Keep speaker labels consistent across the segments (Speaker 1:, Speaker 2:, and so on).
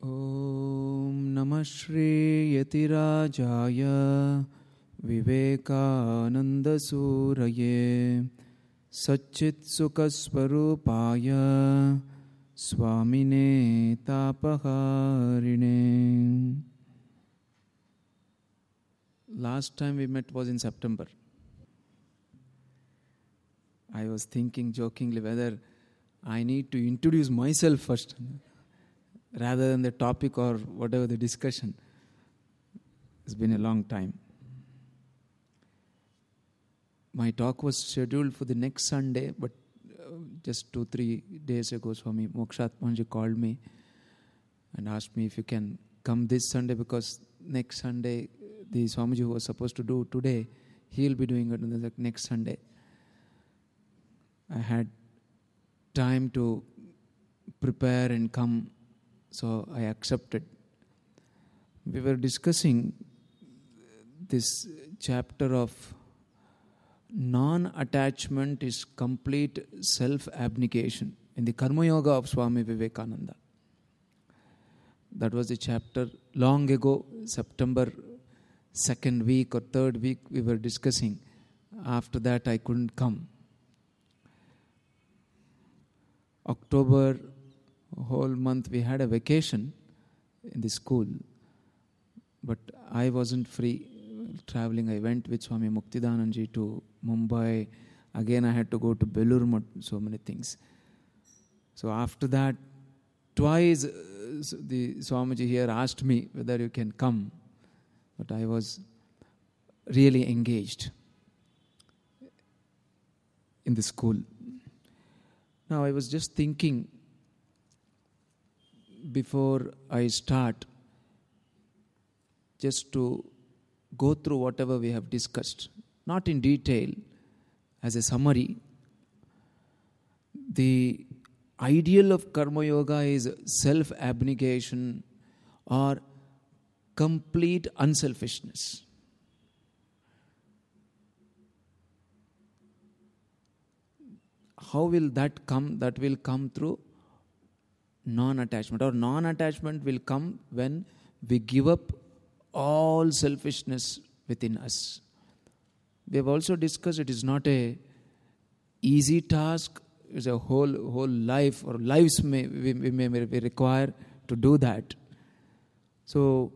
Speaker 1: ॐ नमः श्रीयतिराजाय विवेकानन्दसूरये सच्चित्सुखस्वरूपाय स्वामिने तापहारिणे। Last time we met was in September I was thinking jokingly whether I need to introduce myself first rather than the topic or whatever the discussion. It's been a long time. My talk was scheduled for the next Sunday, but uh, just two, three days ago, Swami Mokshatmanji called me and asked me if you can come this Sunday because next Sunday, the Swamiji who was supposed to do today, he will be doing it the next Sunday. I had time to prepare and come, so I accepted. We were discussing this chapter of non attachment is complete self abnegation in the Karma Yoga of Swami Vivekananda. That was the chapter long ago, September second week or third week, we were discussing. After that, I couldn't come. October, whole month, we had a vacation in the school, but I wasn't free traveling. I went with Swami Muktidananji to Mumbai. Again, I had to go to Belur so many things. So after that, twice uh, the Swamiji here asked me whether you can come, but I was really engaged in the school. Now, I was just thinking before I start, just to go through whatever we have discussed, not in detail, as a summary. The ideal of Karma Yoga is self abnegation or complete unselfishness. How will that come? That will come through non attachment, or non attachment will come when we give up all selfishness within us. We have also discussed it is not a easy task. It's a whole whole life or lives may we, we may be required to do that. So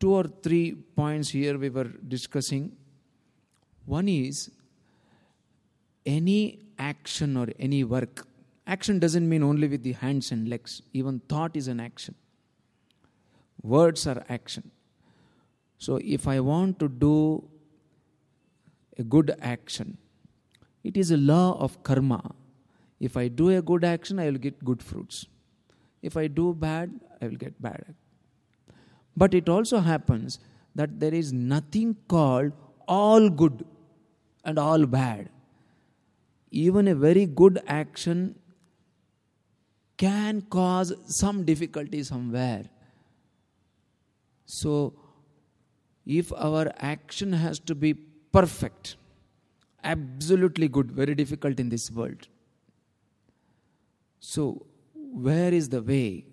Speaker 1: two or three points here we were discussing. One is any action or any work. Action doesn't mean only with the hands and legs. Even thought is an action. Words are action. So if I want to do a good action, it is a law of karma. If I do a good action, I will get good fruits. If I do bad, I will get bad. But it also happens that there is nothing called all good and all bad. Even a very good action can cause some difficulty somewhere. So, if our action has to be perfect, absolutely good, very difficult in this world. So, where is the way?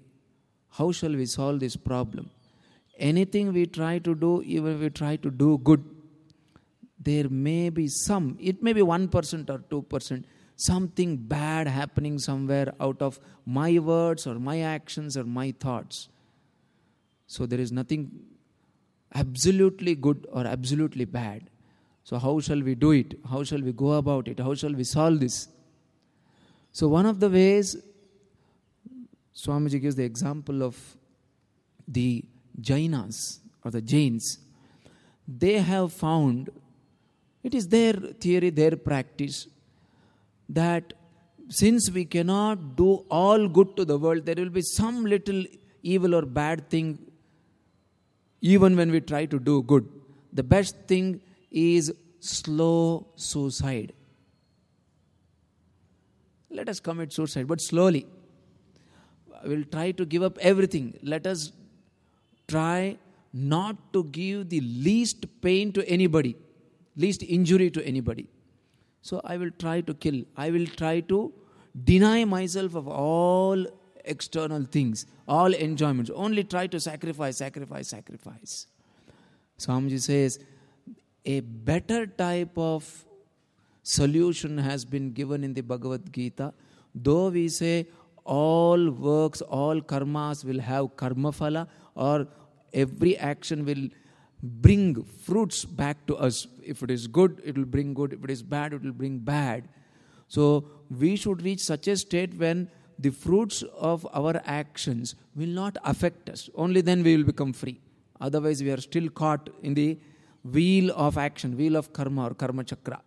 Speaker 1: How shall we solve this problem? Anything we try to do, even if we try to do good, there may be some, it may be 1% or 2%, something bad happening somewhere out of my words or my actions or my thoughts. So there is nothing absolutely good or absolutely bad. So, how shall we do it? How shall we go about it? How shall we solve this? So, one of the ways Swamiji gives the example of the Jainas or the Jains, they have found it is their theory, their practice that since we cannot do all good to the world, there will be some little evil or bad thing even when we try to do good. The best thing is slow suicide. Let us commit suicide, but slowly. We'll try to give up everything. Let us try not to give the least pain to anybody, least injury to anybody. So I will try to kill. I will try to deny myself of all external things, all enjoyments. Only try to sacrifice, sacrifice, sacrifice. Swamiji says, a better type of solution has been given in the Bhagavad Gita. Though we say all works, all karmas will have karma phala, or every action will bring fruits back to us. If it is good, it will bring good. If it is bad, it will bring bad. So we should reach such a state when the fruits of our actions will not affect us. Only then we will become free. Otherwise, we are still caught in the wheel of action, wheel of karma or karma chakra.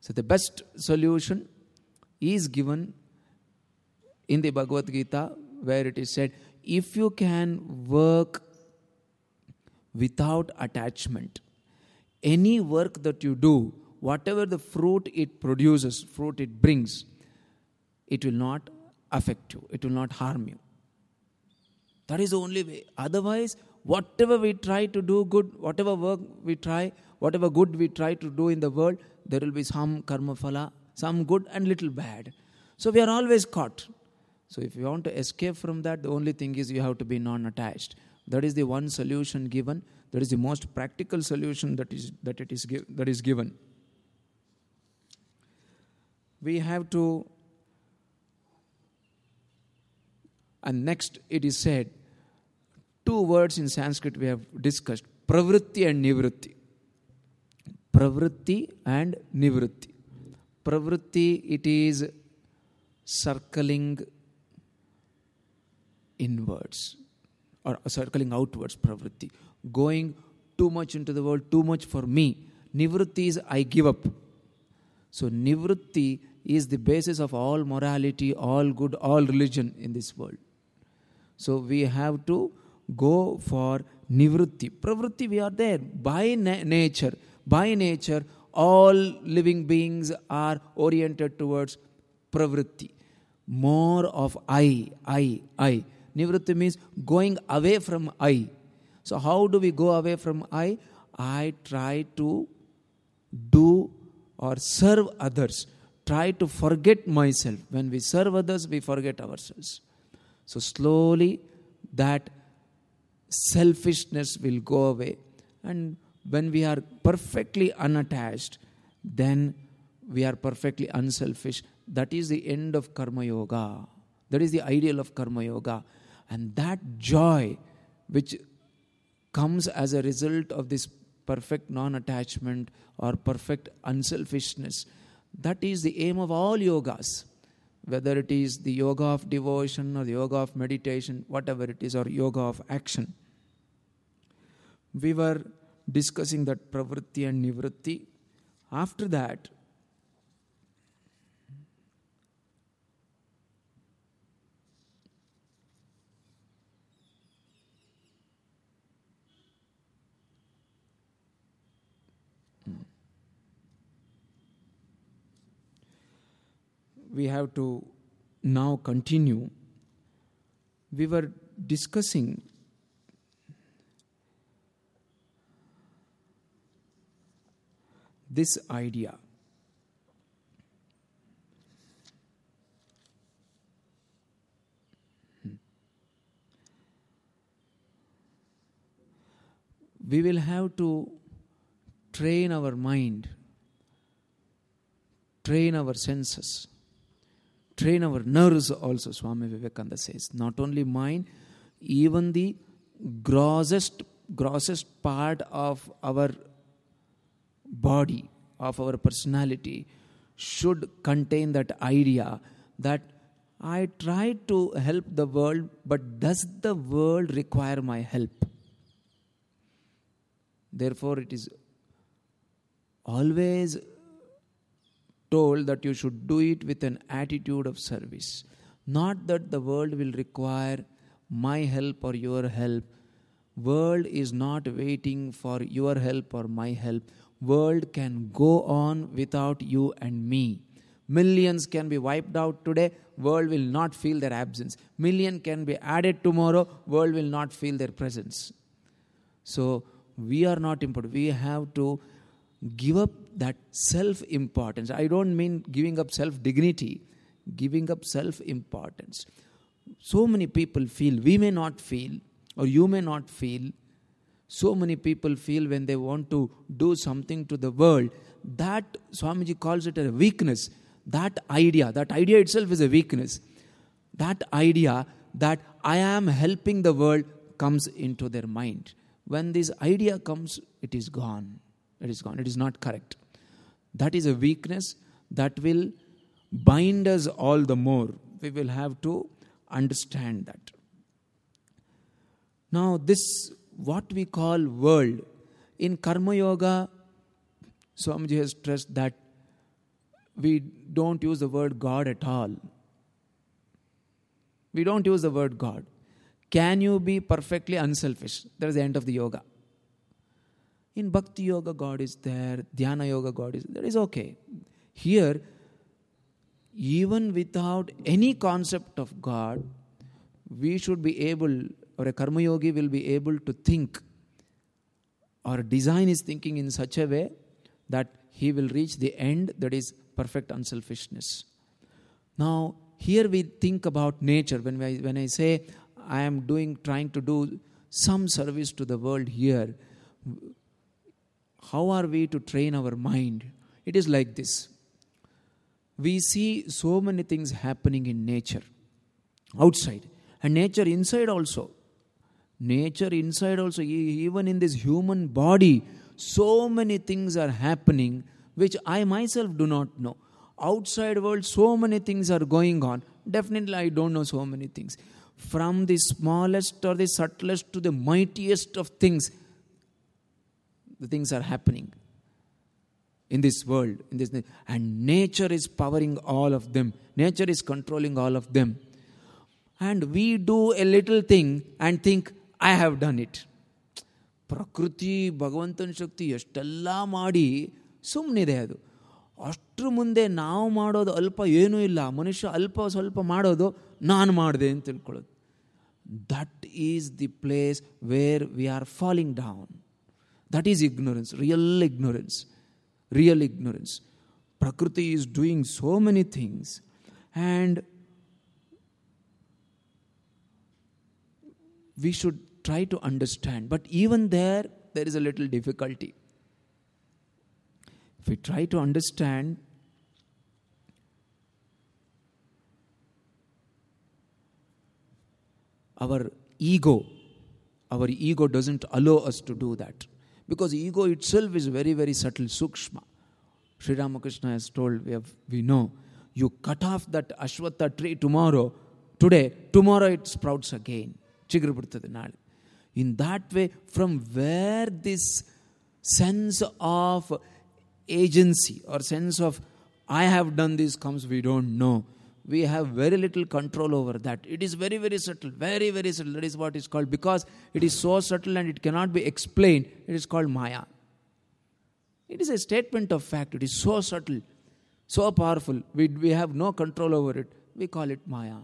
Speaker 1: So the best solution is given in the Bhagavad Gita where it is said, if you can work without attachment, any work that you do, whatever the fruit it produces, fruit it brings, it will not affect you, it will not harm you. That is the only way. Otherwise, whatever we try to do good, whatever work we try, whatever good we try to do in the world, there will be some karma phala, some good and little bad. So we are always caught. So if you want to escape from that, the only thing is you have to be non-attached. That is the one solution given. That is the most practical solution that is that it is that is given. We have to and next it is said two words in Sanskrit we have discussed pravritti and nivritti. Pravritti and nivritti. Pravritti it is circling inwards or circling outwards pravritti going too much into the world too much for me. Nivritti is i give up. So nivritti is the basis of all morality all good all religion in this world. So we have to go for nivritti pravritti we are there. By na- nature by nature all living beings are oriented towards pravritti more of i i i Nivritti means going away from I. So, how do we go away from I? I try to do or serve others. Try to forget myself. When we serve others, we forget ourselves. So, slowly that selfishness will go away. And when we are perfectly unattached, then we are perfectly unselfish. That is the end of Karma Yoga. That is the ideal of Karma Yoga. And that joy, which comes as a result of this perfect non attachment or perfect unselfishness, that is the aim of all yogas. Whether it is the yoga of devotion or the yoga of meditation, whatever it is, or yoga of action. We were discussing that pravritti and nivritti. After that, we have to now continue. We were discussing this idea. We will have to train our mind, train our senses train our nerves also, Swami Vivekananda says. Not only mind, even the grossest, grossest part of our body, of our personality, should contain that idea that I try to help the world, but does the world require my help? Therefore, it is always told that you should do it with an attitude of service. Not that the world will require my help or your help. World is not waiting for your help or my help. World can go on without you and me. Millions can be wiped out today, world will not feel their absence. Million can be added tomorrow, world will not feel their presence. So we are not important. We have to give up that self importance. I don't mean giving up self dignity, giving up self importance. So many people feel, we may not feel, or you may not feel. So many people feel when they want to do something to the world, that Swamiji calls it a weakness. That idea, that idea itself is a weakness. That idea that I am helping the world comes into their mind. When this idea comes, it is gone. It is gone. It is not correct. That is a weakness that will bind us all the more. We will have to understand that. Now, this what we call world in Karma Yoga, Swamiji has stressed that we don't use the word God at all. We don't use the word God. Can you be perfectly unselfish? That is the end of the yoga. In Bhakti Yoga, God is there. Dhyana Yoga, God is there. Is okay. Here, even without any concept of God, we should be able, or a Karma Yogi will be able to think or design his thinking in such a way that he will reach the end that is perfect unselfishness. Now, here we think about nature. When I, when I say I am doing, trying to do some service to the world here, how are we to train our mind? It is like this. We see so many things happening in nature outside. And nature inside also. Nature inside also even in this human body so many things are happening which i myself do not know. Outside world so many things are going on. Definitely i don't know so many things. From the smallest or the subtlest to the mightiest of things the things are happening in this world in this and nature is powering all of them nature is controlling all of them and we do a little thing and think i have done it ಪ್ರಕೃತಿ ಭಗವಂತನ ಶಕ್ತಿ ಎಷ್ಟೆಲ್ಲ ಮಾಡಿ ಸುಮ್ಮನಿದೆ ಅದು ಅಷ್ಟ್ರ ಮುಂದೆ ನಾವು ಮಾಡೋದು ಅಲ್ಪ ಏನೂ ಇಲ್ಲ ಮನುಷ್ಯ ಅಲ್ಪ ಸ್ವಲ್ಪ ಮಾಡೋದು ನಾನು ಮಾಡಿದೆ ಅಂತ ತಿಳ್ಕೊಳ್ಳೋದು that is the place where we are falling down That is ignorance, real ignorance. Real ignorance. Prakriti is doing so many things, and we should try to understand. But even there, there is a little difficulty. If we try to understand, our ego, our ego doesn't allow us to do that. Because ego itself is very, very subtle, sukshma. Sri Ramakrishna has told, we, have, we know, you cut off that ashwatha tree tomorrow, today, tomorrow it sprouts again. In that way, from where this sense of agency or sense of I have done this comes, we don't know we have very little control over that. It is very, very subtle, very, very subtle. That is what is called, because it is so subtle and it cannot be explained, it is called Maya. It is a statement of fact. It is so subtle, so powerful. We, we have no control over it. We call it Maya.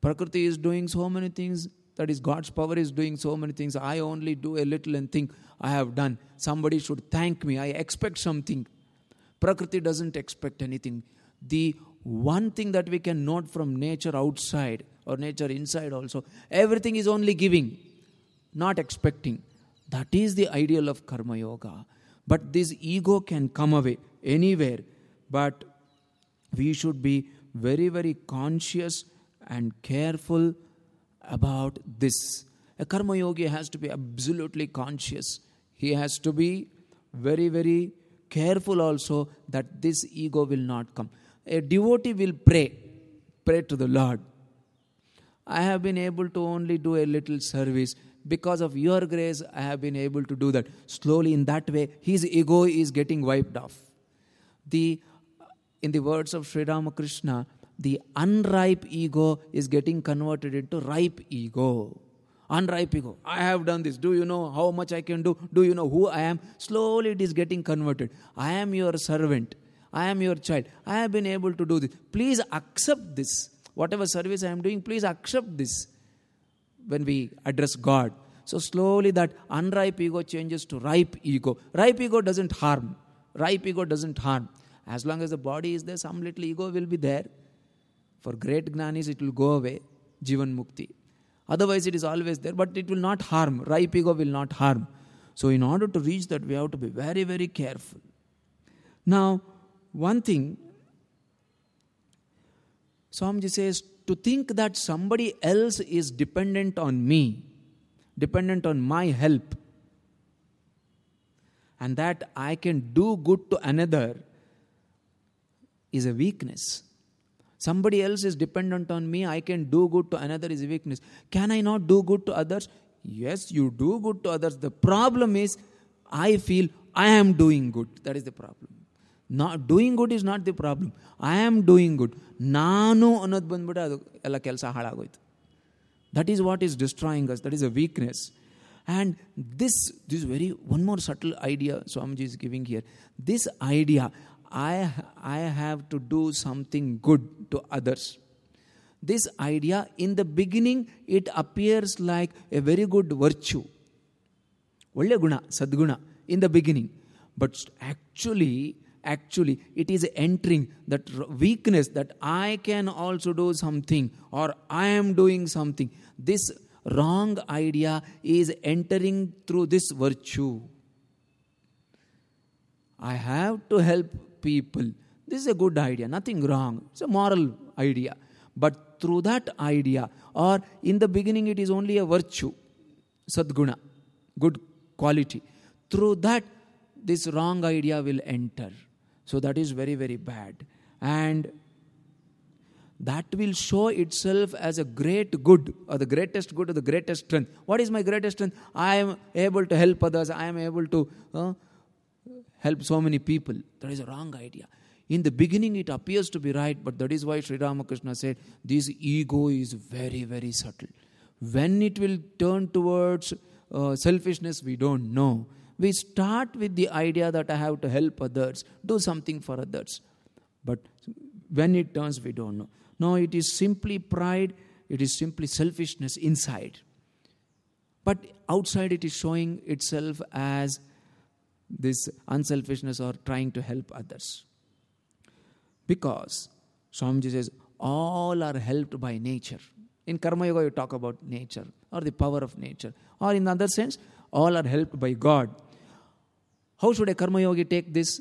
Speaker 1: Prakriti is doing so many things. That is, God's power is doing so many things. I only do a little and think I have done. Somebody should thank me. I expect something. Prakriti doesn't expect anything. The one thing that we can note from nature outside or nature inside also everything is only giving not expecting. That is the ideal of karma yoga. But this ego can come away anywhere. But we should be very very conscious and careful about this. A karma yogi has to be absolutely conscious. He has to be very very careful also that this ego will not come a devotee will pray, pray to the Lord. I have been able to only do a little service. Because of your grace, I have been able to do that. Slowly, in that way, his ego is getting wiped off. The, in the words of Sri Ramakrishna, the unripe ego is getting converted into ripe ego. Unripe ego. I have done this. Do you know how much I can do? Do you know who I am? Slowly it is getting converted. I am your servant. I am your child. I have been able to do this. Please accept this. Whatever service I am doing, please accept this when we address God. So slowly that unripe ego changes to ripe ego. Ripe ego doesn't harm. Ripe ego doesn't harm. As long as the body is there, some little ego will be there. For great Gnanis, it will go away, Jivan Mukti. Otherwise, it is always there, but it will not harm. Ripe ego will not harm. So, in order to reach that, we have to be very, very careful. Now, one thing, Swamiji says, to think that somebody else is dependent on me, dependent on my help, and that I can do good to another is a weakness. Somebody else is dependent on me, I can do good to another is a weakness. Can I not do good to others? Yes, you do good to others. The problem is, I feel I am doing good. That is the problem. Not doing good is not the problem I am doing good ನಾನು ಅನ್ನೋದು ಬಂದ್ಬಿಟ್ಟು ಅದು ಎಲ್ಲ ಕೆಲಸ ಹಾಳಾಗೋಯ್ತು that is what is destroying us that is a weakness and this this very one more subtle idea swamiji is giving here this idea i i have to do something good to others this idea in the beginning it appears like a very good virtue ಒಳ್ಳೆ ಗುಣ ಸದ್ಗುಣ in the beginning but actually actually it is entering that weakness that i can also do something or i am doing something. This wrong idea is entering through this virtue. I have to help people. This is a good idea nothing wrong. It's a moral idea. But through that idea or in the beginning it is only a virtue sadguna good quality. Through that this wrong idea will enter so that is very, very bad. And that will show itself as a great good or the greatest good or the greatest strength. What is my greatest strength? I am able to help others, I am able to uh, help so many people. That is a wrong idea. In the beginning, it appears to be right, but that is why Sri Ramakrishna said this ego is very, very subtle. When it will turn towards uh, selfishness, we don't know. We start with the idea that I have to help others, do something for others. But when it turns, we don't know. No, it is simply pride, it is simply selfishness inside. But outside, it is showing itself as this unselfishness or trying to help others. Because Swamiji says, all are helped by nature. In Karma Yoga, you talk about nature or the power of nature. Or in other sense, all are helped by God. How should a Karma Yogi take this?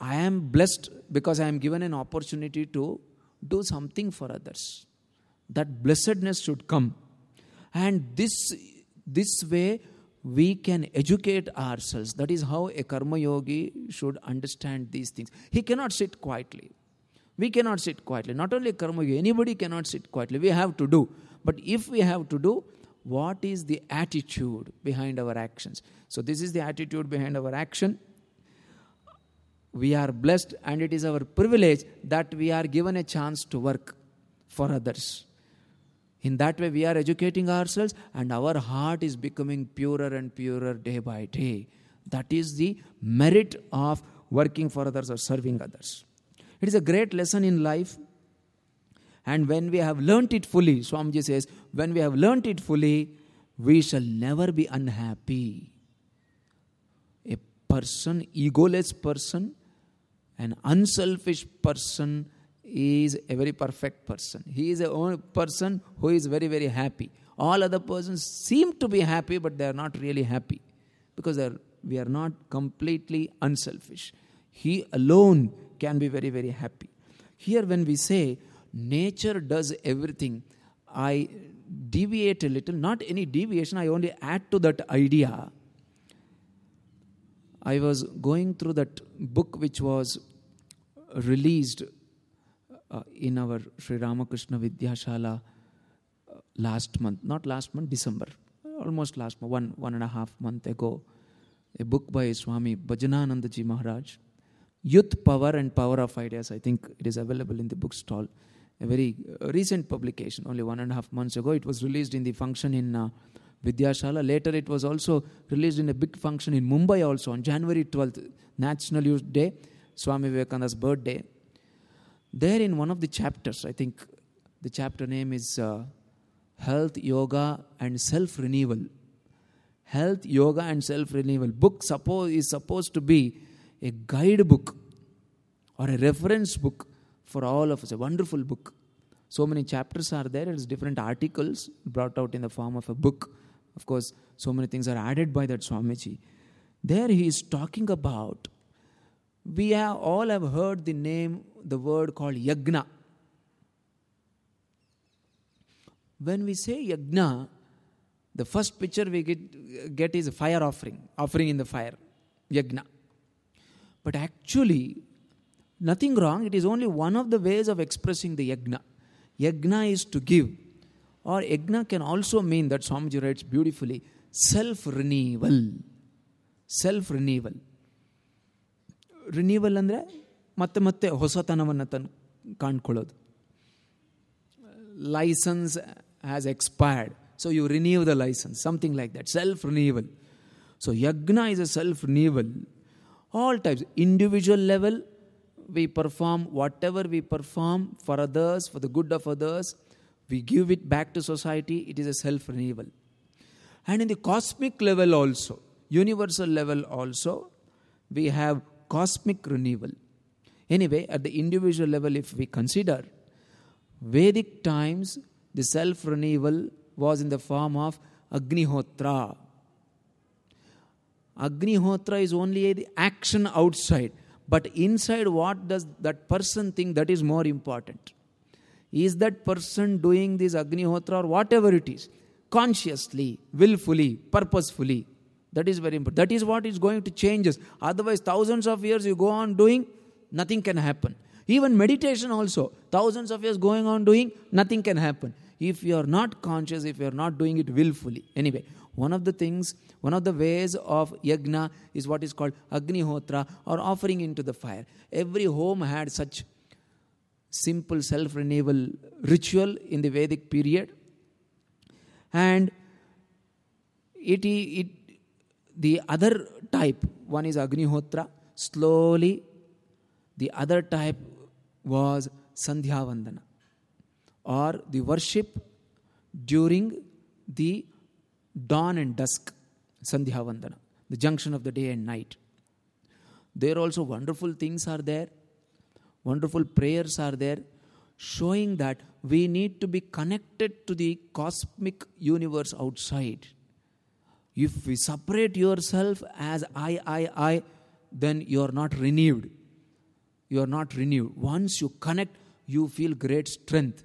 Speaker 1: I am blessed because I am given an opportunity to do something for others. That blessedness should come. And this, this way, we can educate ourselves. That is how a Karma Yogi should understand these things. He cannot sit quietly. We cannot sit quietly. Not only Karma Yogi, anybody cannot sit quietly. We have to do. But if we have to do, what is the attitude behind our actions? So, this is the attitude behind our action. We are blessed, and it is our privilege that we are given a chance to work for others. In that way, we are educating ourselves, and our heart is becoming purer and purer day by day. That is the merit of working for others or serving others. It is a great lesson in life and when we have learnt it fully, Swamiji says, when we have learnt it fully, we shall never be unhappy. A person, egoless person, an unselfish person is a very perfect person. He is a person who is very, very happy. All other persons seem to be happy, but they are not really happy because are, we are not completely unselfish. He alone can be very, very happy. Here, when we say nature does everything. I deviate a little, not any deviation, I only add to that idea. I was going through that book which was released uh, in our Sri Ramakrishna Vidyashala uh, last month, not last month, December, almost last month, one, one and a half month ago. A book by Swami Bhajananandaji Maharaj, Youth Power and Power of Ideas. I think it is available in the bookstall a very uh, recent publication, only one and a half months ago. It was released in the function in uh, Vidyashala. Later, it was also released in a big function in Mumbai also on January 12th, National Youth Day, Swami Vivekananda's birthday. There, in one of the chapters, I think the chapter name is uh, Health, Yoga, and Self Renewal. Health, Yoga, and Self Renewal. Book suppose, is supposed to be a guidebook or a reference book for all of us. A wonderful book. So many chapters are there, it's different articles brought out in the form of a book. Of course, so many things are added by that Swamiji. There he is talking about, we have all have heard the name, the word called yagna. When we say yagna, the first picture we get, get is a fire offering, offering in the fire, yagna. But actually, nothing wrong, it is only one of the ways of expressing the yagna. Yagna is to give. Or yagna can also mean that Swamiji writes beautifully self renewal. Self renewal. Renewal ಅಂದರೆ ಮತ್ತೆ ಮತ್ತೆ ಹೊಸತನವನ್ನು ತನ್ ಕಾಣ್ಕೊಳ್ಳೋದು licence has expired so you renew the licence something like that self renewal so ಯಜ್ಞ is a self renewal all types individual level we perform whatever we perform for others for the good of others we give it back to society it is a self renewal and in the cosmic level also universal level also we have cosmic renewal. Anyway at the individual level if we consider vedic times the self renewal was in the form of agnihotra. Agnihotra is only the action outside, but inside, what does that person think that is more important? Is that person doing this Agnihotra or whatever it is, consciously, willfully, purposefully? That is very important. That is what is going to change us. Otherwise, thousands of years you go on doing, nothing can happen. Even meditation also, thousands of years going on doing, nothing can happen. If you are not conscious, if you are not doing it willfully. Anyway, one of the things, one of the ways of yagna is what is called agnihotra or offering into the fire. Every home had such simple self renewal ritual in the Vedic period. And it, it, the other type, one is agnihotra, slowly, the other type was Sandhya Vandana or the worship during the dawn and dusk, Sandhya Vandana, the junction of the day and night. There also wonderful things are there, wonderful prayers are there, showing that we need to be connected to the cosmic universe outside. If we separate yourself as I, I, I, then you are not renewed. You are not renewed. Once you connect, you feel great strength.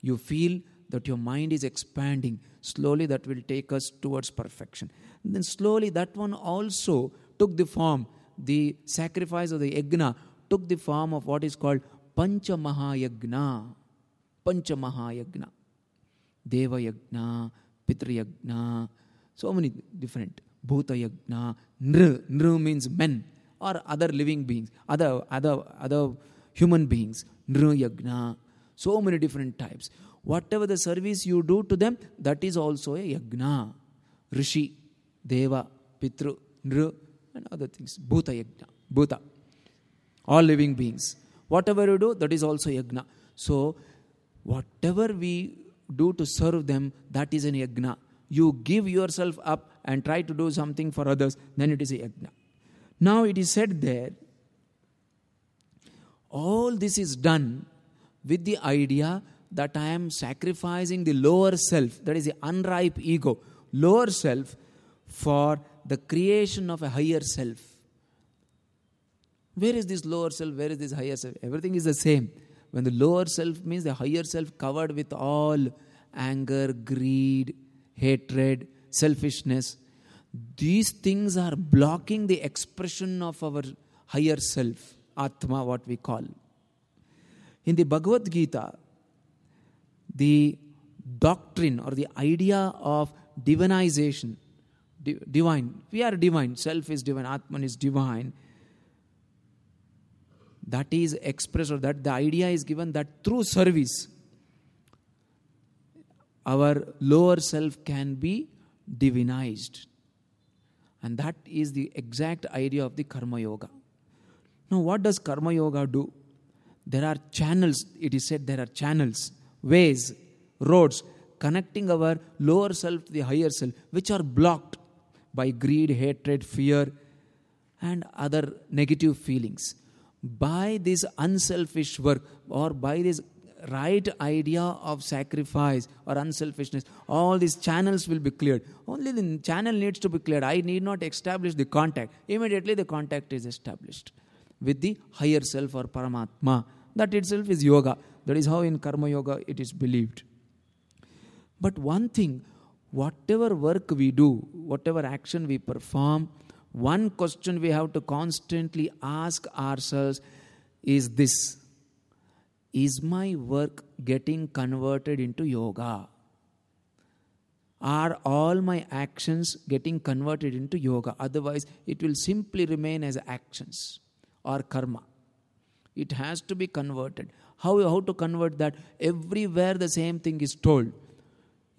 Speaker 1: You feel that your mind is expanding. Slowly, that will take us towards perfection. And then, slowly, that one also took the form, the sacrifice of the yagna took the form of what is called Pancha Mahayagna. Pancha Mahayagna. Deva Yagna, Pitri Yagna, so many different. Bhuta Yagna, Nr. Nr means men or other living beings, other, other, other human beings. Nr Yagna. So many different types. Whatever the service you do to them, that is also a yagna. Rishi, Deva, Pitru, Nr, and other things. Bhuta yagna. Bhuta. All living beings. Whatever you do, that is also yagna. So, whatever we do to serve them, that is an yagna. You give yourself up and try to do something for others, then it is a yagna. Now it is said there, all this is done with the idea that I am sacrificing the lower self, that is the unripe ego, lower self, for the creation of a higher self. Where is this lower self? Where is this higher self? Everything is the same. When the lower self means the higher self covered with all anger, greed, hatred, selfishness, these things are blocking the expression of our higher self, Atma, what we call. In the Bhagavad Gita, the doctrine or the idea of divinization, divine, we are divine, self is divine, Atman is divine. That is expressed, or that the idea is given that through service, our lower self can be divinized. And that is the exact idea of the Karma Yoga. Now, what does Karma Yoga do? There are channels, it is said there are channels ways, roads connecting our lower self to the higher self, which are blocked by greed, hatred, fear, and other negative feelings. by this unselfish work or by this right idea of sacrifice or unselfishness, all these channels will be cleared. Only the channel needs to be cleared. I need not establish the contact. Immediately the contact is established with the higher self or Paramatma. That itself is yoga. That is how in Karma Yoga it is believed. But one thing, whatever work we do, whatever action we perform, one question we have to constantly ask ourselves is this Is my work getting converted into yoga? Are all my actions getting converted into yoga? Otherwise, it will simply remain as actions or karma. It has to be converted. How, how to convert that? Everywhere the same thing is told.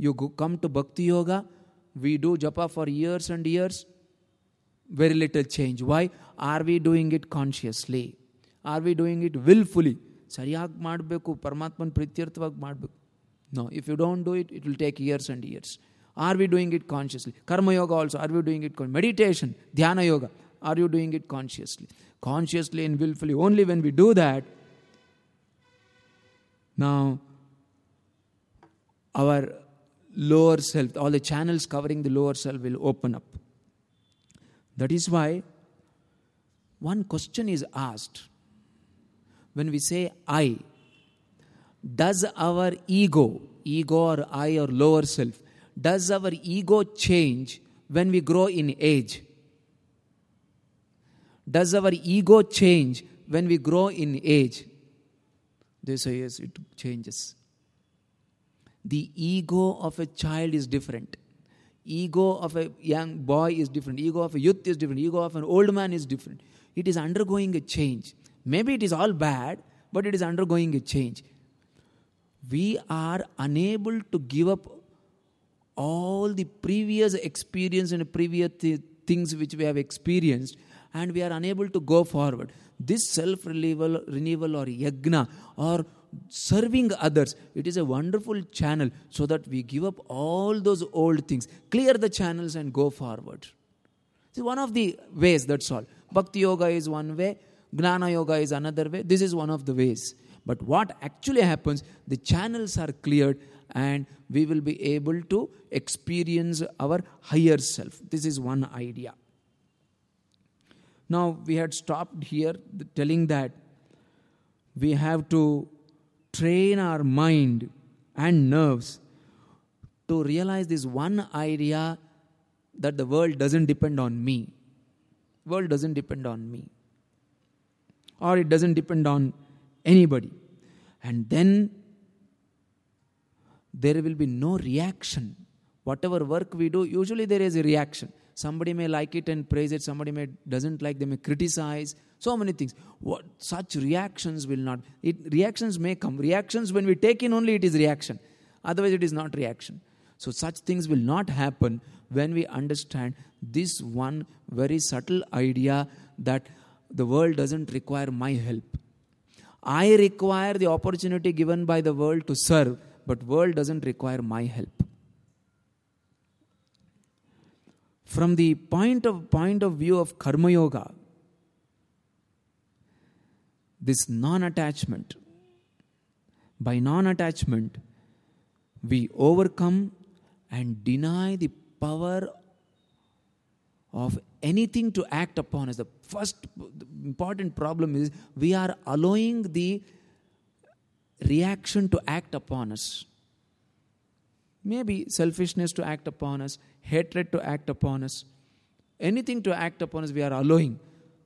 Speaker 1: You go, come to Bhakti Yoga, we do japa for years and years, very little change. Why? Are we doing it consciously? Are we doing it willfully? ಸರಿಯಾಗಿ ಮಾಡಬೇಕು ಪರಮಾತ್ಮನ ಪ್ರೀತ್ಯರ್ಥವಾಗಿ ಮಾಡಬೇಕು no if you don't do it it will take years and years are we doing it consciously karma yoga also are we doing it meditation dhyana yoga are you doing it consciously consciously and willfully. Only when we do that, now our lower self, all the channels covering the lower self will open up. That is why one question is asked when we say I. Does our ego, ego or I or lower self, does our ego change when we grow in age? Does our ego change when we grow in age? They say, yes, it changes. The ego of a child is different. Ego of a young boy is different. Ego of a youth is different. Ego of an old man is different. It is undergoing a change. Maybe it is all bad, but it is undergoing a change. We are unable to give up all the previous experience and previous th- things which we have experienced, and we are unable to go forward. This self renewal, renewal or yagna or serving others, it is a wonderful channel so that we give up all those old things, clear the channels, and go forward. It's one of the ways, that's all. Bhakti Yoga is one way, Gnana Yoga is another way. This is one of the ways. But what actually happens, the channels are cleared and we will be able to experience our higher self. This is one idea. Now, we had stopped here telling that we have to train our mind and nerves to realize this one idea that the world doesn't depend on me. World doesn't depend on me or it doesn't depend on anybody. And then there will be no reaction. Whatever work we do, usually there is a reaction. Somebody may like it and praise it, somebody may doesn't like, they may criticize, so many things. What such reactions will not it reactions may come. Reactions when we take in only it is reaction. Otherwise it is not reaction. So such things will not happen when we understand this one very subtle idea that the world doesn't require my help. I require the opportunity given by the world to serve, but world doesn't require my help. From the point of point of view of karma yoga, this non-attachment, by non-attachment, we overcome and deny the power of anything to act upon us. The first important problem is we are allowing the reaction to act upon us. Maybe selfishness to act upon us, hatred to act upon us, anything to act upon us, we are allowing.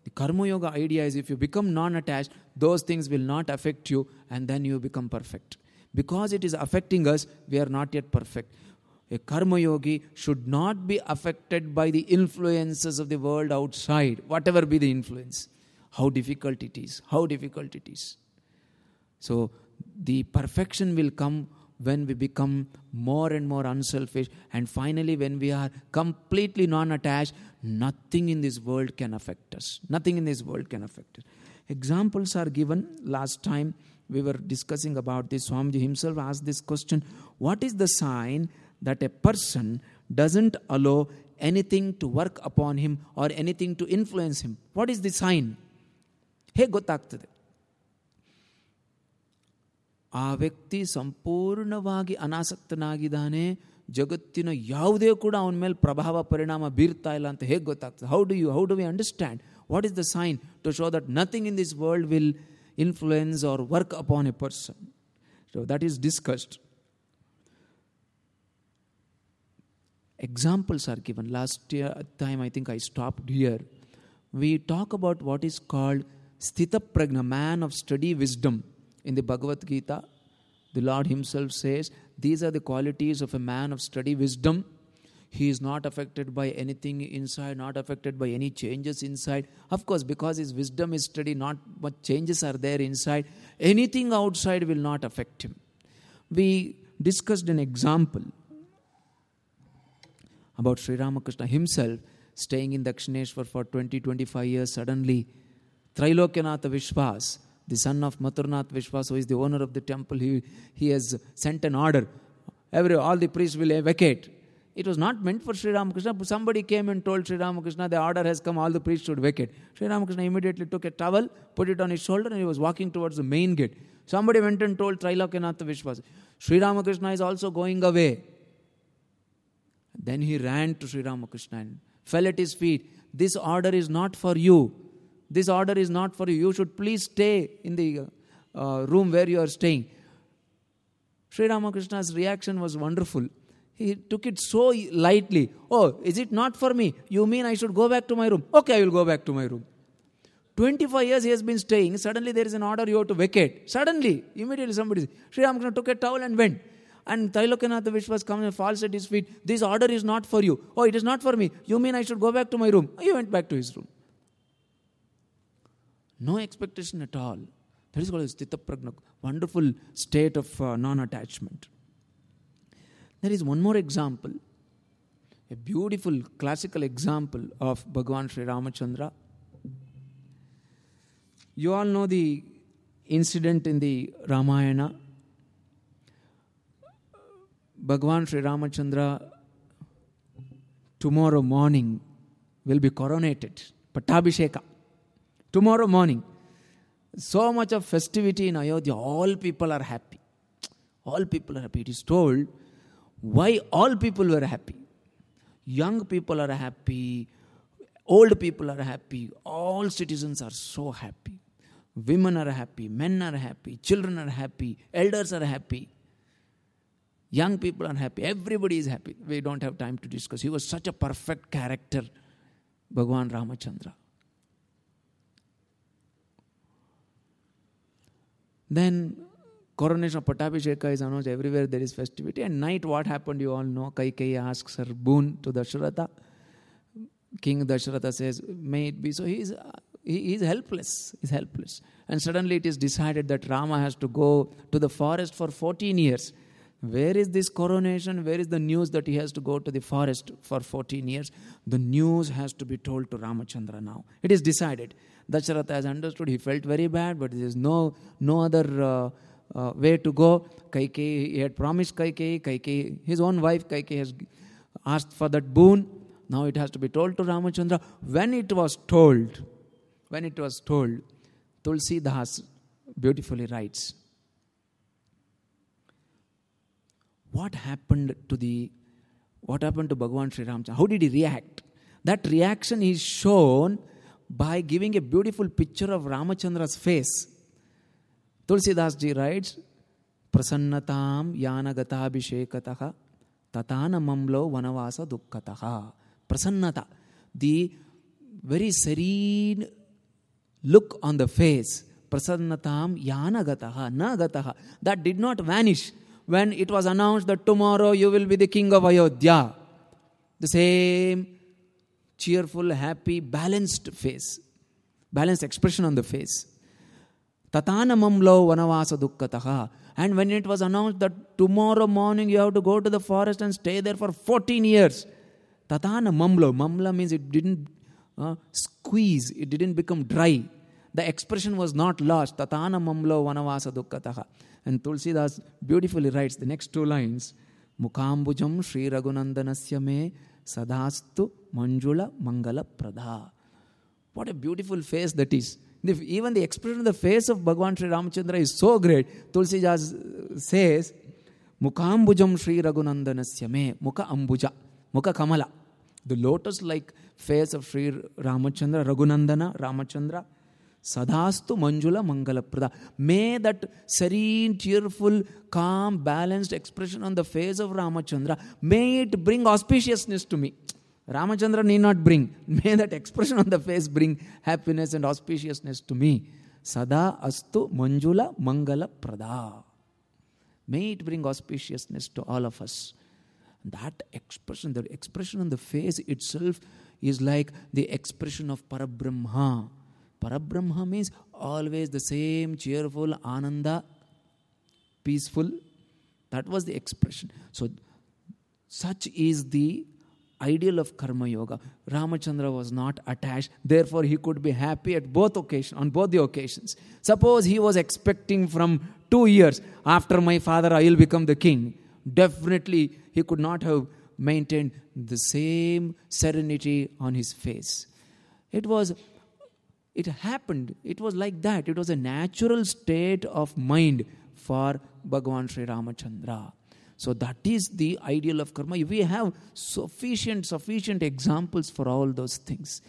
Speaker 1: The Karma Yoga idea is if you become non attached, those things will not affect you and then you become perfect. Because it is affecting us, we are not yet perfect. A karma yogi should not be affected by the influences of the world outside, whatever be the influence. How difficult it is, how difficult it is. So, the perfection will come when we become more and more unselfish, and finally, when we are completely non attached, nothing in this world can affect us. Nothing in this world can affect us. Examples are given. Last time we were discussing about this. Swamiji himself asked this question What is the sign that a person doesn't allow anything to work upon him or anything to influence him. What is the sign? ಹೇಗೆ ಗೊತ್ತಾಗ್ತದೆ ಆ ವ್ಯಕ್ತಿ ಸಂಪೂರ್ಣವಾಗಿ ಅನಾಸಕ್ತನಾಗಿದ್ದಾನೆ ಜಗತ್ತಿನ ಯಾವುದೇ ಕೂಡ ಅವನ ಮೇಲೆ ಪ್ರಭಾವ ಪರಿಣಾಮ ಬೀರ್ತಾ ಇಲ್ಲ ಅಂತ ಹೇಗೆ ಗೊತ್ತಾಗ್ತದೆ how do you how do we understand what is the sign to show that nothing in this world will influence or work upon a person so that is discussed examples are given. Last year, time I think I stopped here. We talk about what is called Sthita Pragna, man of steady wisdom. In the Bhagavad Gita, the Lord Himself says, These are the qualities of a man of steady wisdom. He is not affected by anything inside, not affected by any changes inside. Of course, because his wisdom is steady, not much changes are there inside. Anything outside will not affect him. We discussed an example about Sri Ramakrishna himself staying in Dakshineshwar for 20 25 years. Suddenly, Trilokyanatha Vishwas, the son of Mathurnath Vishwas, who is the owner of the temple, he, he has sent an order. Every, all the priests will vacate. It was not meant for Sri Ramakrishna. But somebody came and told Sri Ramakrishna, the order has come, all the priests should vacate. Sri Ramakrishna immediately took a towel, put it on his shoulder, and he was walking towards the main gate. Somebody went and told Trilokyanatha Vishwas, Sri Ramakrishna is also going away. Then he ran to Sri Ramakrishna and fell at his feet. This order is not for you. This order is not for you. You should please stay in the uh, room where you are staying. Sri Ramakrishna's reaction was wonderful. He took it so lightly. Oh, is it not for me? You mean I should go back to my room? Okay, I will go back to my room. 25 years he has been staying. Suddenly there is an order you have to vacate. Suddenly, immediately somebody, Sri Ramakrishna took a towel and went. And Trilokyanatha Vishwas comes and falls at his feet. This order is not for you. Oh, it is not for me. You mean I should go back to my room? He went back to his room. No expectation at all. That is called Pragna, wonderful state of uh, non attachment. There is one more example, a beautiful classical example of Bhagavan Sri Ramachandra. You all know the incident in the Ramayana. Bhagavan Sri Ramachandra tomorrow morning will be coronated, Pattabhisheka. Tomorrow morning. So much of festivity in Ayodhya, all people are happy. All people are happy. It is told why all people were happy. Young people are happy, old people are happy, all citizens are so happy. Women are happy, men are happy, children are happy, elders are happy. Young people are happy, everybody is happy. We don't have time to discuss. He was such a perfect character, Bhagwan Ramachandra. Then coronation of Pattabhisheka is announced everywhere there is festivity. And night, what happened, you all know. Kaikeyi asks her boon to Dasharatha. King Dasharatha says, May it be so. He is, he is helpless. He's helpless. And suddenly it is decided that Rama has to go to the forest for 14 years. Where is this coronation? Where is the news that he has to go to the forest for 14 years? The news has to be told to Ramachandra now. It is decided. Dasharatha has understood. He felt very bad, but there is no, no other uh, uh, way to go. Kaikeyi, he had promised Kaikeyi. Kaikeyi, his own wife Kaikeyi has asked for that boon. Now it has to be told to Ramachandra. When it was told, when it was told, Tulsi Das beautifully writes, what happened to the what happened to Bhagavan Sri Ramchandra? How did he react? That reaction is shown by giving a beautiful picture of Ramachandra's face. Tulsidas ji writes, Prasannatam yanagatabhishekataha tatanamamlo vanavasa dukkataha. Prasannata, the very serene look on the face. Prasannatam yanagataha, nagataha. That did not vanish when it was announced that tomorrow you will be the king of Ayodhya. The same cheerful, happy, balanced face, balanced expression on the face. Tatanamamlo vanavasa dukkataha. And when it was announced that tomorrow morning you have to go to the forest and stay there for 14 years, Tatana mamlo. Mamla means it didn't uh, squeeze, it didn't become dry. The expression was not lost. Tatana mamlo vanavasa dukkataha. And Tulsidas beautifully writes the next two lines Mukambujam Sri Raghunandanasya me sadastu manjula mangala pradha. What a beautiful face that is. The- even the expression of the face of Bhagavan Sri Ramachandra is so great. Tulsi Das says, Mukambujam Sri Raghunandanasya me, Mukha Ambuja, Mukha Kamala. The lotus like face of Sri Ramachandra, Raghunandana, Ramachandra, Sadastu Manjula Mangalaprada. May that serene, cheerful, calm, balanced expression on the face of Ramachandra, may it bring auspiciousness to me. Ramachandra need not bring. May that expression on the face bring happiness and auspiciousness to me. Sada astu manjula mangala prada. May it bring auspiciousness to all of us. That expression, the expression on the face itself is like the expression of Parabrahma. Parabrahma means always the same cheerful, ananda, peaceful. That was the expression. So, such is the ideal of karma yoga. Ramachandra was not attached. Therefore he could be happy at both occasions on both the occasions. Suppose he was expecting from 2 years after my father i will become the king. Definitely he could not have maintained the same serenity on his face. It was it happened it was like that it was a natural state of mind for bhagavan sri ramachandra so that is the ideal of karma. We have sufficient, sufficient examples for all those things.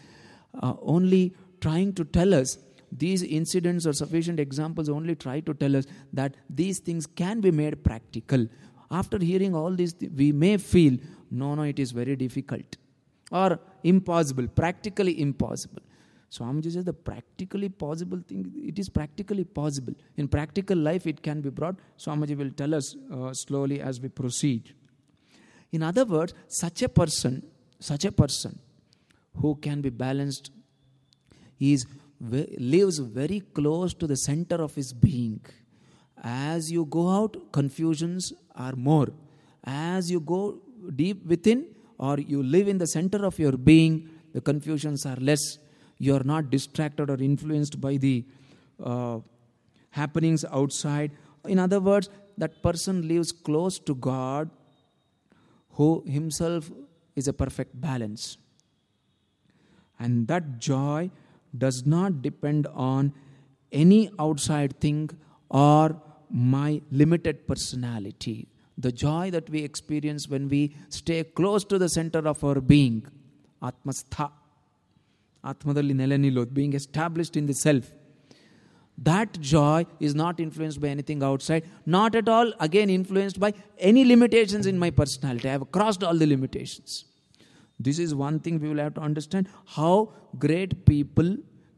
Speaker 1: Uh, only trying to tell us these incidents or sufficient examples only try to tell us that these things can be made practical. After hearing all these, th- we may feel, no, no, it is very difficult or impossible, practically impossible. Swamiji says the practically possible thing, it is practically possible. In practical life, it can be brought. Swamiji will tell us uh, slowly as we proceed. In other words, such a person, such a person who can be balanced is lives very close to the center of his being. As you go out, confusions are more. As you go deep within, or you live in the center of your being, the confusions are less. You are not distracted or influenced by the uh, happenings outside. In other words, that person lives close to God, who himself is a perfect balance. And that joy does not depend on any outside thing or my limited personality. The joy that we experience when we stay close to the center of our being, Atmastha, Atmadalli ನೆಲೆ ನಿಲ್ಲೋದು being established in the self. That joy is not influenced by anything outside, not at all, again, influenced by any limitations in my personality. I have crossed all the limitations. This is one thing we will have to understand how great people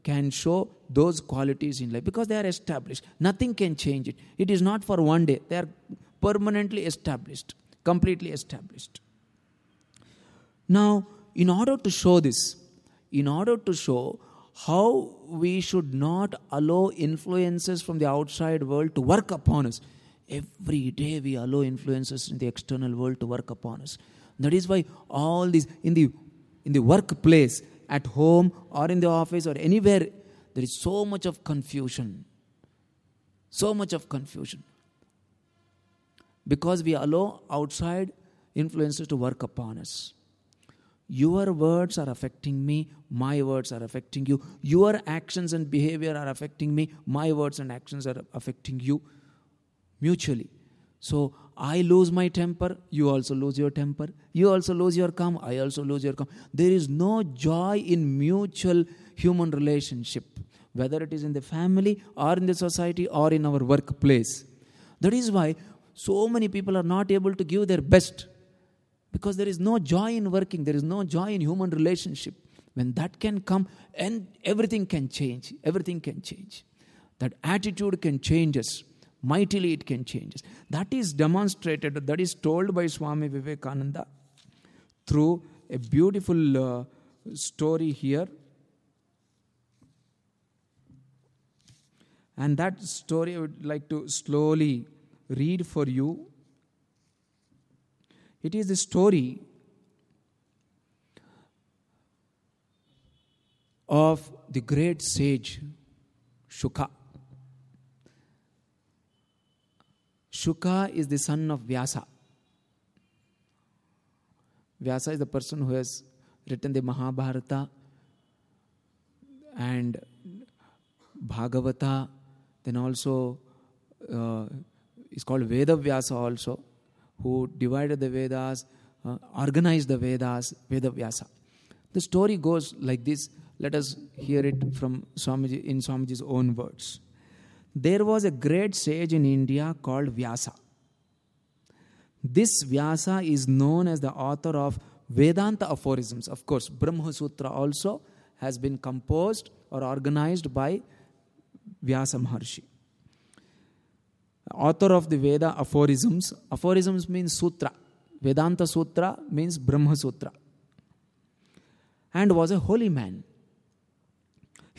Speaker 1: can show those qualities in life because they are established. Nothing can change it. It is not for one day, they are permanently established, completely established. Now, in order to show this, in order to show how we should not allow influences from the outside world to work upon us, every day we allow influences in the external world to work upon us. That is why all these in the in the workplace, at home or in the office or anywhere, there is so much of confusion. So much of confusion. Because we allow outside influences to work upon us. Your words are affecting me, my words are affecting you. Your actions and behavior are affecting me, my words and actions are affecting you mutually. So I lose my temper, you also lose your temper. You also lose your calm, I also lose your calm. There is no joy in mutual human relationship, whether it is in the family or in the society or in our workplace. That is why so many people are not able to give their best because there is no joy in working, there is no joy in human relationship. When that can come, and everything can change. Everything can change. That attitude can change us. Mightily, it can change us. That is demonstrated, that is told by Swami Vivekananda through a beautiful uh, story here. And that story I would like to slowly read for you. It is the story of the great sage Shuka. Shuka is the son of Vyasa. Vyasa is the person who has written the Mahabharata and Bhagavata, then also uh, is called Veda Vyasa also, who divided the Vedas, uh, organized the Vedas, Veda Vyasa. The story goes like this. Let us hear it from Swamiji, in Swamiji's own words. There was a great sage in India called Vyasa. This Vyasa is known as the author of Vedanta aphorisms. Of course, Brahma Sutra also has been composed or organized by Vyasa Maharshi. Author of the Veda aphorisms. Aphorisms means sutra. Vedanta Sutra means Brahma Sutra. And was a holy man.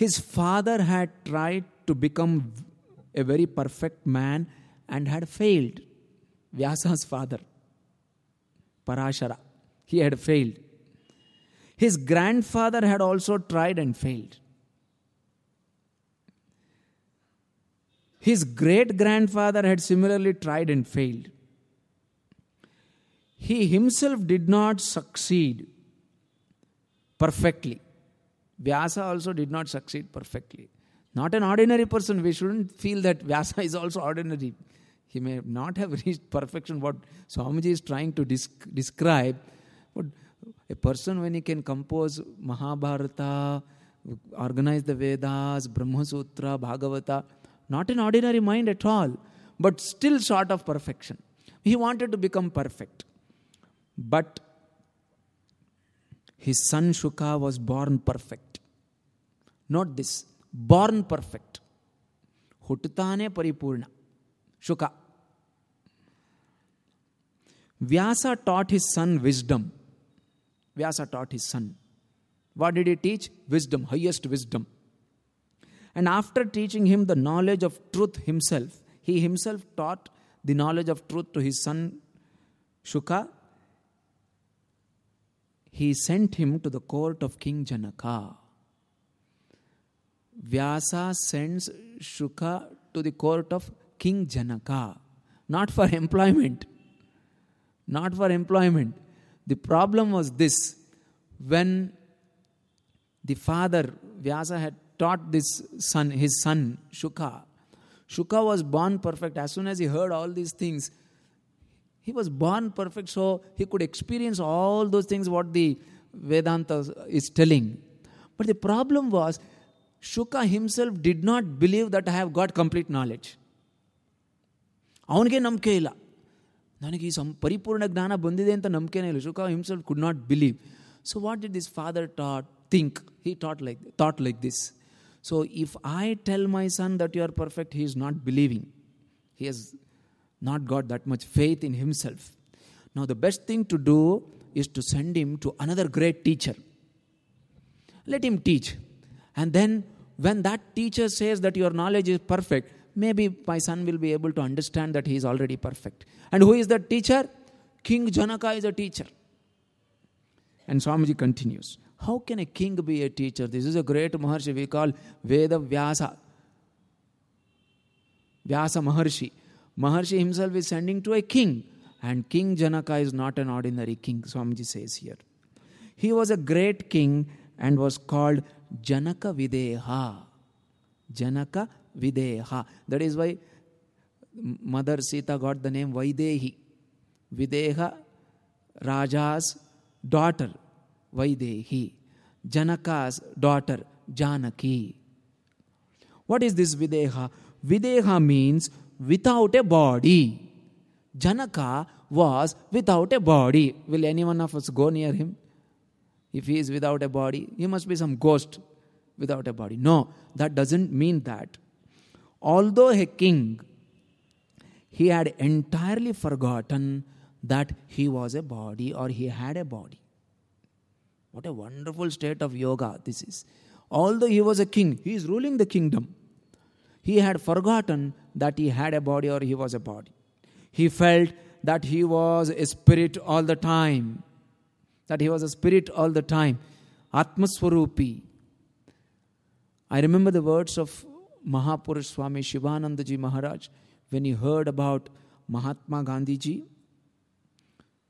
Speaker 1: His father had tried to become a very perfect man and had failed. Vyasa's father, Parashara, he had failed. His grandfather had also tried and failed. His great grandfather had similarly tried and failed. He himself did not succeed perfectly. Vyasa also did not succeed perfectly. Not an ordinary person. We shouldn't feel that Vyasa is also ordinary. He may not have reached perfection, what Swamiji is trying to describe. But a person, when he can compose Mahabharata, organize the Vedas, Brahma Sutra, Bhagavata, not an ordinary mind at all, but still short of perfection. He wanted to become perfect. But his son Shuka was born perfect. Not this, born perfect. Hututane Paripurna. Shuka. Vyasa taught his son wisdom. Vyasa taught his son. What did he teach? Wisdom, highest wisdom. And after teaching him the knowledge of truth himself, he himself taught the knowledge of truth to his son Shuka he sent him to the court of King Janaka. Vyasa sends Shuka to the court of King Janaka, not for employment, not for employment. The problem was this when the father, Vyasa, had taught this son, his son, Shuka. Shuka was born perfect. As soon as he heard all these things, he was born perfect, so he could experience all those things what the Vedanta is telling. But the problem was, Shuka himself did not believe that I have got complete knowledge. ಅವನಿಗೆ ನಂಬಿಕೆ ಇಲ್ಲ ನನಗೆ ಈ ಸಂ ಪರಿಪೂರ್ಣ ಜ್ಞಾನ ಬಂದಿದೆ ಅಂತ ನಂಬಿಕೆನೇ ಇಲ್ಲ Shuka himself could not believe so what did this father taught think he taught like thought like this so if I tell my son that you are perfect he is not believing he has not got that much faith in himself. Now, the best thing to do is to send him to another great teacher. Let him teach. And then, when that teacher says that your knowledge is perfect, maybe my son will be able to understand that he is already perfect. And who is that teacher? King Janaka is a teacher. And Swamiji continues How can a king be a teacher? This is a great Maharshi we call Veda Vyasa. Vyasa Maharshi. Maharshi himself is sending to a king. And King Janaka is not an ordinary king, Swamiji says here. He was a great king and was called Janaka Videha. Janaka Videha. That is why Mother Sita got the name Vaidehi. Videha, Raja's daughter, Vaidehi. Janaka's daughter, Janaki. What is this Videha? Videha means without a body. Janaka was without a body. Will any one of us go near him? If he is without a body, he must be some ghost without a body. No, that doesn't mean that. Although a king, he had entirely forgotten that he was a body or he had a body. What a wonderful state of yoga this is. Although he was a king, he is ruling the kingdom. He had forgotten that he had a body or he was a body. He felt that he was a spirit all the time. That he was a spirit all the time. Atmaswarupi. I remember the words of Mahapurush Swami Shivanandaji Maharaj when he heard about Mahatma Gandhi ji.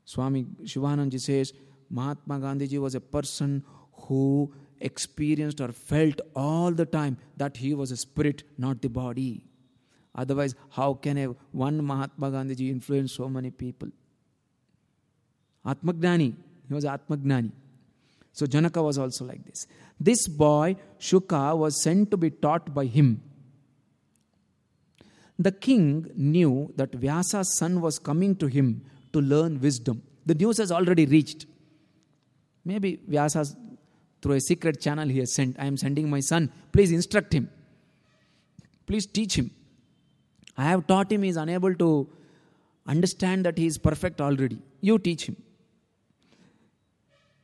Speaker 1: Swami Shivanandaji says Mahatma Gandhi ji was a person who experienced or felt all the time that he was a spirit, not the body. Otherwise, how can a one Mahatma Gandhi influence so many people? Atmagnani, he was Atmagnani. So Janaka was also like this. This boy, Shuka, was sent to be taught by him. The king knew that Vyasa's son was coming to him to learn wisdom. The news has already reached. Maybe Vyasa, through a secret channel, he has sent, I am sending my son. Please instruct him. Please teach him. I have taught him, he is unable to understand that he is perfect already. You teach him.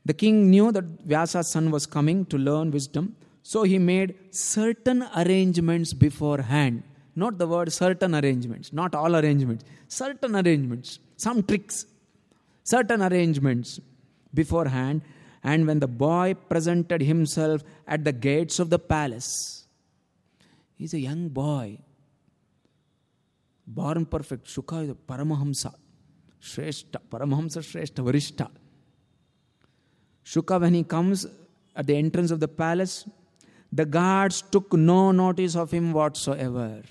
Speaker 1: The king knew that Vyasa's son was coming to learn wisdom, so he made certain arrangements beforehand. Not the word certain arrangements, not all arrangements, certain arrangements, some tricks, certain arrangements beforehand. And when the boy presented himself at the gates of the palace, he's a young boy, born perfect. Shuka is a Paramahamsa, Shrestha, Paramahamsa Shrestha, Varishta. Shuka, when he comes at the entrance of the palace, the guards took no notice of him whatsoever.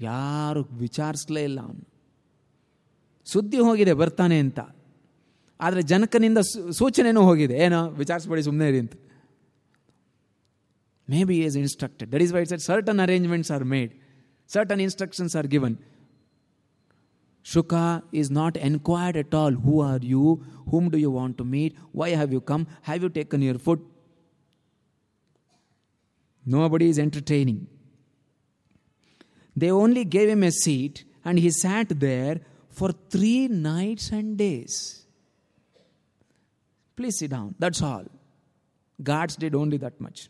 Speaker 1: ಯಾರು ವಿಚಾರಿಸಲೇ ಇಲ್ಲ ಅವನು ಸುದ್ದಿ ಹೋಗಿದೆ ಬರ್ತಾನೆ ಅಂತ ಆದರೆ ಜನಕನಿಂದ ಸೂಚನೆನೂ ಹೋಗಿದೆ ಏನೋ ವಿಚಾರಿಸ್ಬೇಡಿ ಸುಮ್ಮನೆ ಇರಿ ಅಂತ may be is instructed that is Y set certain arrangements are made certain instructions are given Shuka is not inquired at all. Who are you? Whom do you want to meet? Why have you come? Have you taken your food? Nobody is entertaining. They only gave him a seat and he sat there for three nights and days. Please sit down. That's all. Guards did only that much.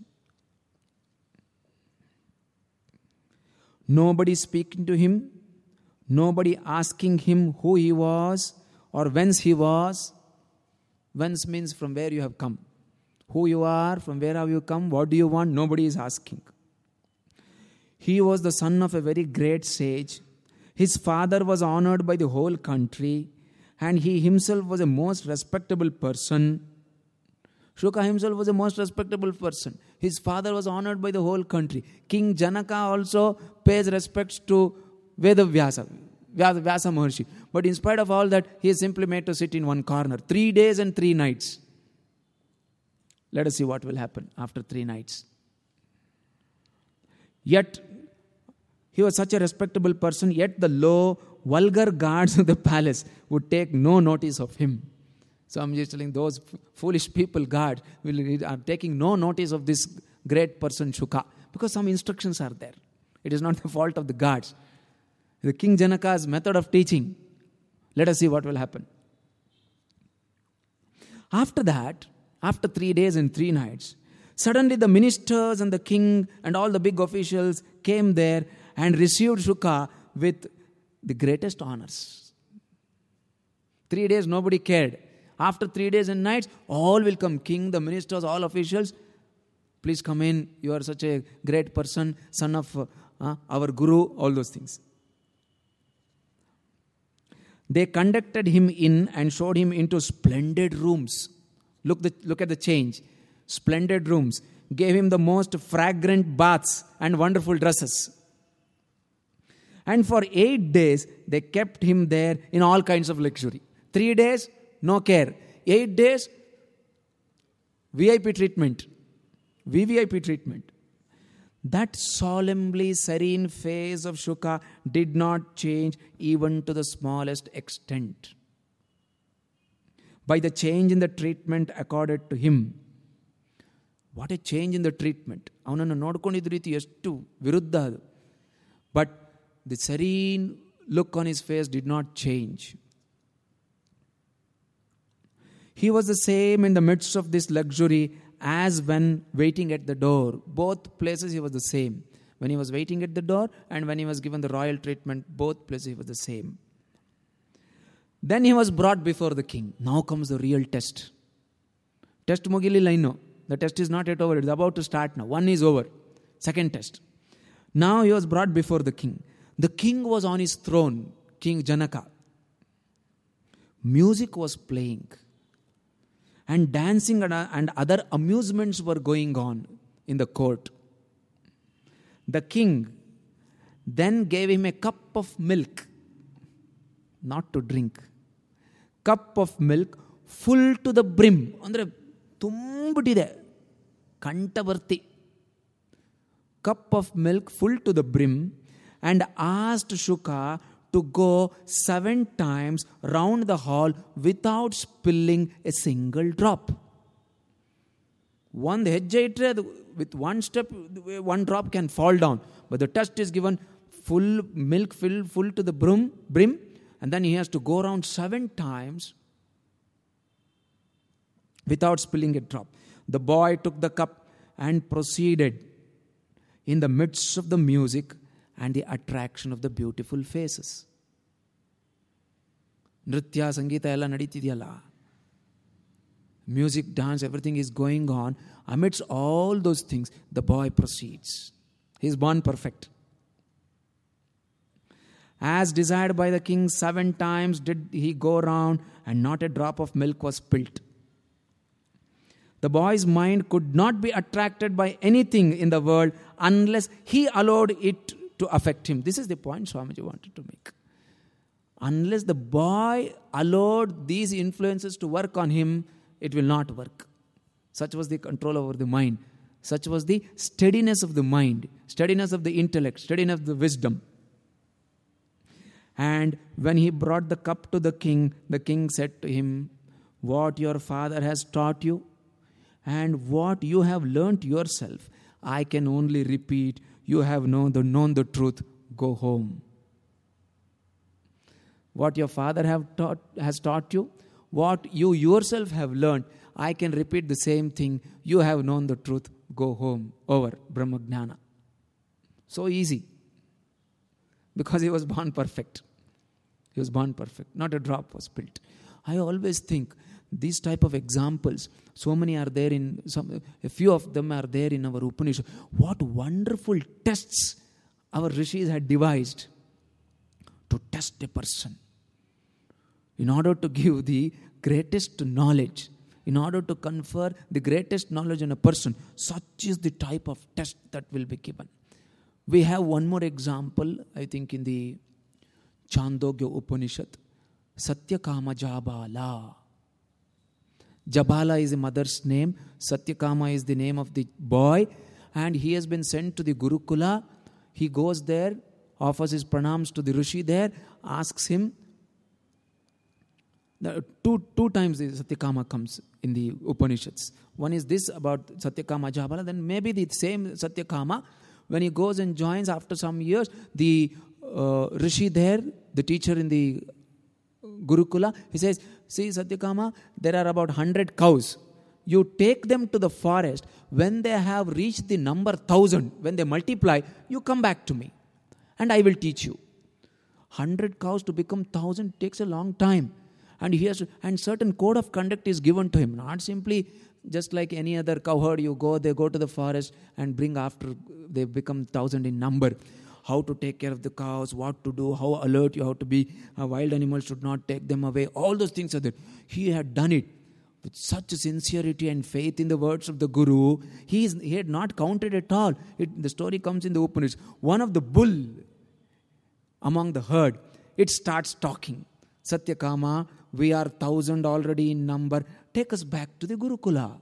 Speaker 1: Nobody speaking to him, nobody asking him who he was or whence he was. Whence means from where you have come. Who you are, from where have you come, what do you want, nobody is asking. He was the son of a very great sage. His father was honored by the whole country, and he himself was a most respectable person. Shuka himself was a most respectable person. His father was honored by the whole country. King Janaka also pays respects to Vedavyasa, Vyasa, Maharshi. But in spite of all that, he is simply made to sit in one corner. Three days and three nights. Let us see what will happen after three nights. Yet, he was such a respectable person, yet the low, vulgar guards of the palace would take no notice of him. So I'm just telling those foolish people, guard, will, are taking no notice of this great person, Shuka, because some instructions are there. It is not the fault of the guards. The King Janaka's method of teaching. Let us see what will happen. After that, after three days and three nights, suddenly the ministers and the king and all the big officials came there and received Shuka with the greatest honors. Three days, nobody cared. After three days and nights, all will come king, the ministers, all officials. Please come in. You are such a great person, son of uh, our guru, all those things. They conducted him in and showed him into splendid rooms. Look, the, look at the change. Splendid rooms. Gave him the most fragrant baths and wonderful dresses. And for eight days, they kept him there in all kinds of luxury. Three days, no care. Eight days, VIP treatment. VVIP treatment. That solemnly serene face of Shuka did not change even to the smallest extent. By the change in the treatment accorded to him, what a change in the treatment ಅವನನ್ನು ನೋಡ್ಕೊಂಡಿದ್ದ ರೀತಿ ಎಷ್ಟು ವಿರುದ್ಧ ಅದು but the serene look on his face did not change. He was the same in the midst of this luxury as when waiting at the door. Both places he was the same. When he was waiting at the door and when he was given the royal treatment, both places he was the same. Then he was brought before the king. Now comes the real test. Test Mogili Laino. The test is not yet over. It is about to start now. One is over. Second test. Now he was brought before the king. The king was on his throne, King Janaka. Music was playing. and dancing and, and other amusements were going on in the court. The king then gave him a cup of milk, not to drink, cup of milk full to the brim. ಅಂದರೆ ತುಂಬಿಟ್ಟಿದೆ ಕಂಠವರ್ತಿ cup of milk full to the brim and asked Shuka to go seven times round the hall without spilling a single drop. ಒಂದು ಹೆಜ್ಜೆ ಇಟ್ಟರೆ ಅದು with one step one drop can fall down but the test is given full milk fill full to the broom brim and then he has to go around seven times without spilling a drop. The boy took the cup and proceeded in the midst of the music and the attraction of the beautiful faces. ನೃತ್ಯ ಸಂಗೀತ ಎಲ್ಲ ನಡೀತಿದೆಯಲ್ಲ music dance everything is going on ಅಮಿಟ್ಸ್ all those things the boy proceeds he is Born perfect As desired by the king, seven times did he go round, and not a drop of milk was spilt. The boy's mind could not be attracted by anything in the world unless he allowed it to affect him. This is the point Swamiji wanted to make. Unless the boy allowed these influences to work on him, it will not work. Such was the control over the mind. Such was the steadiness of the mind, steadiness of the intellect, steadiness of the wisdom. And when he brought the cup to the king, the king said to him, What your father has taught you and what you have learnt yourself, I can only repeat. You have known the, known the truth. Go home. What your father have taught, has taught you, what you yourself have learned, I can repeat the same thing. You have known the truth. Go home. Over. Brahmagnana. So easy. Because he was born perfect. He was born perfect. Not a drop was spilled. I always think these type of examples, so many are there in some, a few of them are there in our Upanishad. What wonderful tests our rishis had devised to test a person in order to give the greatest knowledge, in order to confer the greatest knowledge on a person. Such is the type of test that will be given. We have one more example, I think, in the Chandogya Upanishad. Satyakama Jabala. Jabala is the mother's name, Satyakama is the name of the boy, and he has been sent to the Gurukula. He goes there, offers his pranams to the Rishi there, asks him. Two, two times Satyakama comes in the Upanishads. One is this about Satyakama Jabala, then maybe the same Satyakama, when he goes and joins after some years, the uh, Rishi there, the teacher in the Gurukula, he says, See, Satyakama, there are about 100 cows. You take them to the forest. When they have reached the number 1000, when they multiply, you come back to me and I will teach you. 100 cows to become 1000 takes a long time. And he has, and certain code of conduct is given to him, not simply just like any other cowherd. You go, they go to the forest and bring after they become thousand in number how to take care of the cows, what to do, how alert you have to be. A wild animals should not take them away. All those things are there. He had done it with such sincerity and faith in the words of the Guru. He, is, he had not counted at all. It, the story comes in the Upanishad. One of the bull among the herd, it starts talking. Satyakama, we are thousand already in number. Take us back to the Gurukula.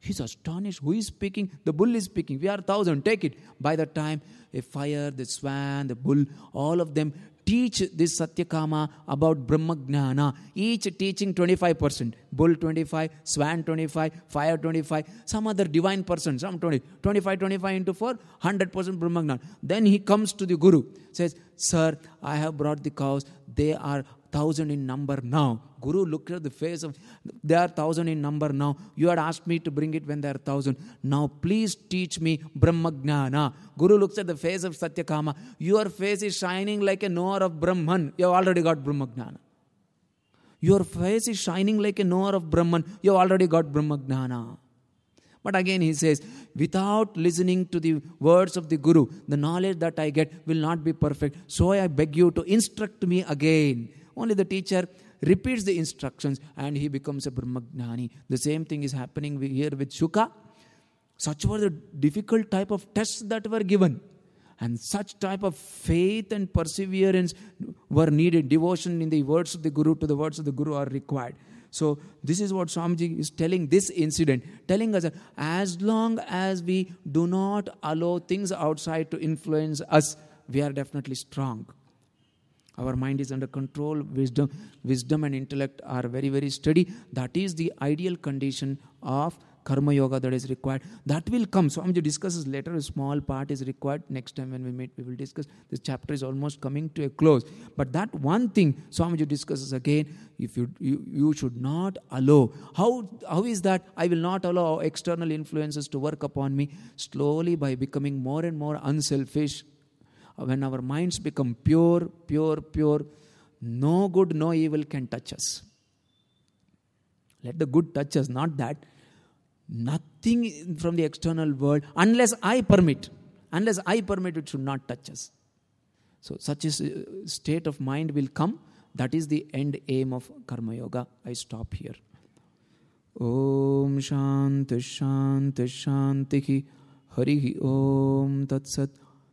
Speaker 1: He's astonished. Who is speaking? The bull is speaking. We are thousand. Take it. By the time a fire, the swan, the bull, all of them teach this Satyakama about Brahmagnana. Each teaching 25%. Bull 25, swan 25, fire 25, some other divine person, some 20. 25, 25 into 4, 100% Brahmagnana. Then he comes to the Guru, says, Sir, I have brought the cows. They are thousand in number now. Guru looked at the face of, they are thousand in number now. You had asked me to bring it when they are thousand. Now please teach me Brahmagnana. Guru looks at the face of Satyakama. Your face is shining like a knower of Brahman. You have already got Brahmagnana. Your face is shining like a knower of Brahman. You have already got Brahmagnana. But again, he says, without listening to the words of the Guru, the knowledge that I get will not be perfect. So I beg you to instruct me again. Only the teacher repeats the instructions, and he becomes a Brahmagnani. The same thing is happening here with Shuka. Such were the difficult type of tests that were given. And such type of faith and perseverance were needed. Devotion in the words of the Guru to the words of the Guru are required. So, this is what Swamiji is telling this incident, telling us that as long as we do not allow things outside to influence us, we are definitely strong. Our mind is under control, wisdom, wisdom and intellect are very, very steady. That is the ideal condition of karma yoga that is required. That will come. So Swamiji discusses later. A small part is required. Next time when we meet, we will discuss. This chapter is almost coming to a close. But that one thing Swamiji discusses again. If you, you you should not allow. How how is that? I will not allow external influences to work upon me. Slowly by becoming more and more unselfish when our minds become pure, pure, pure, no good, no evil can touch us. Let the good touch us, not that. Nothing from the external world, unless I permit, unless I permit, it should not touch us. So, such a uh, state of mind will come. That is the end aim of Karma Yoga. I stop here. Om Shanti Shanti Shanti Harihi Om Tat Sat.